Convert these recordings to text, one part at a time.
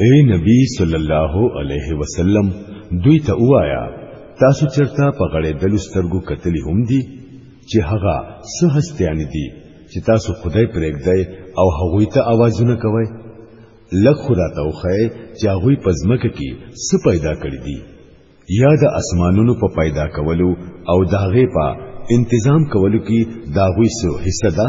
اے نبی صلی الله علیه وسلم دوی ته وایا تاسو چرته په غړې دل سترګو کتلی هم دي چې هغه څه هستيان دي چې تاسو خدای پرېږدای او هغه ته आवाजونه کوي لکه خدا ته وخی چې هغه پزمکه کې څه پیدا کړی دي یا د اسمانونو په پیدا کولو او داغه په انتظام کولو کې داغوی سو حصہ ده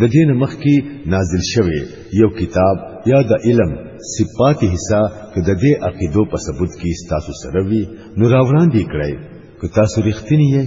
د دین مخ کې نازل شوی یو کتاب یا د علم صفات حصہ که د دې عقیدو په ثبوت کې تاسو سره وي نو راوړاندې کړئ که تاسو رښتینی یئ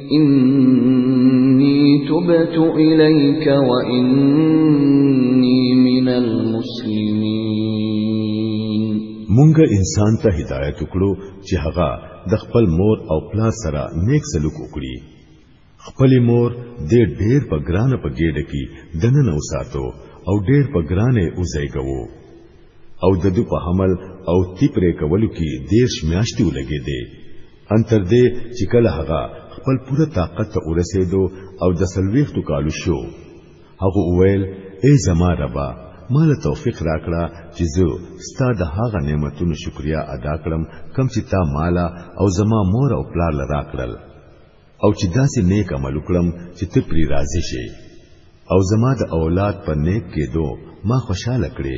انی تبت الیک و انی من المسلمین مونږ انسان ته هدایت وکړو چې هغه د خپل مور او پلا سره نیک سلوک وکړي خپل مور د ډېر په ګرانه په ګډه کې دنه نو ساتو او ډېر په ګرانه اوځيګو او د دو په حمل او تیپرې کولو کې دیش میاشتې ولګې دي ان تر دې چې کله هغه خپل پوره طاقت ته ورسېدو او د سلويختو کالو شو هغه وویل ای زما ربا مال توفیق راکړه چې زه ستا د هغه نعمتونو شکریا ادا کړم کم چې تا مالا او زما مور او پلار لرا کړل او چې داسې نیک عمل وکړم چې ته پری راضي شې او زما د اولاد په نیک کېدو ما خوشاله کړې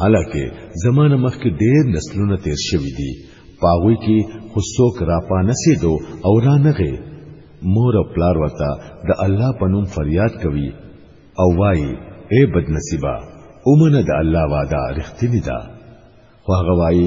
حالکه زمانه مخکې ډېر نسلونه تیر شوی دي پاغوي کې خو څوک را پانسي دو او را نغې مور او پلار ورته د الله په نوم فریاد کوي او وایي اے بدنصیبه اومنه د الله وعده رښتینی ده خو هغه وایي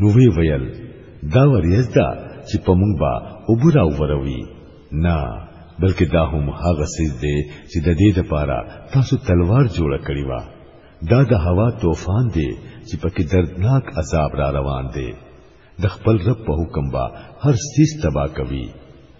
نو وی ویل دا وریځ ده چې په موږ به اوبه راووروي نه بلکې دا هم هغه څیز دی چې د دې لپاره تاسو تلوار جوړه کړې وه دا د هوا طوفان دی چې پکې دردناک عذاب را روان دی د خپل رب په حکم به هر څیز تبا کوي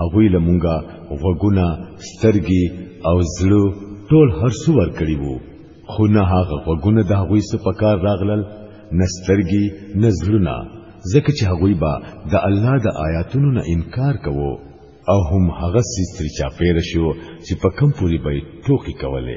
هغوی له مونږه غوږونه سترګې او زړه ټول هر څه ورکړي وو خو نه هغه غوږونه د هغوی څه په کار راغلل نه سترګې نه زړونه ځکه چې هغوی به د الله د آیاتونو نه انکار کوو او هم هغه سیستری چاپیر شو چې په کم پوری به ټوکی کوله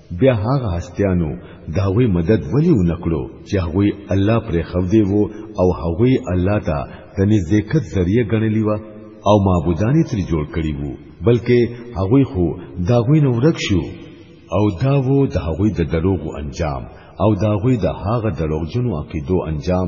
بیا هغه هستیانو داوی مدد ولی ونکړو چې هغه الله پر خو دی وو او هغه الله ته د نزدېکت ذریعہ ګڼلی و او معبودانی تر جوړ کړی وو بلکې هغه خو داوی نو ورک شو او دا وو د هغه د دروغ انجام او داوی د هغه دروغجنو عقیدو انجام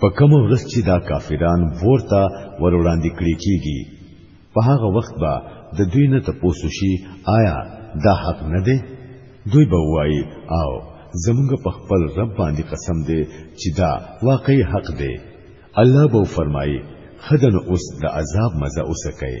په کوم ورځ چې دا کافران ورته ور وړاندې کړی کیږي په هغه وخت به د دوی نه تاسو شي آیا دا حق نه دی دوی به وایي او زمونږ په خپل رب باندې قسم دی چې دا واقعي حق دی الله به فرمایي خدن اوس د عذاب مزه اوسه کوي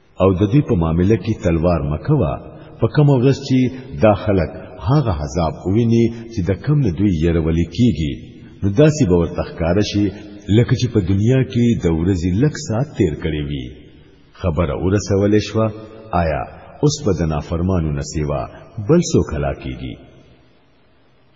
او د دې په معاملې کې تلوار مکوا په کوم ورځ چې دا خلک هغه عذاب وویني چې د کم نه دوی يرول کیږي نو داسې به ورته ښکار شي لکه چې په دنیا کې د ورځې لک ساعت تیر کړی وي خبره ورسول شو آیا اوس به د نافرمانو نسیوا بل څوک هلاکیږي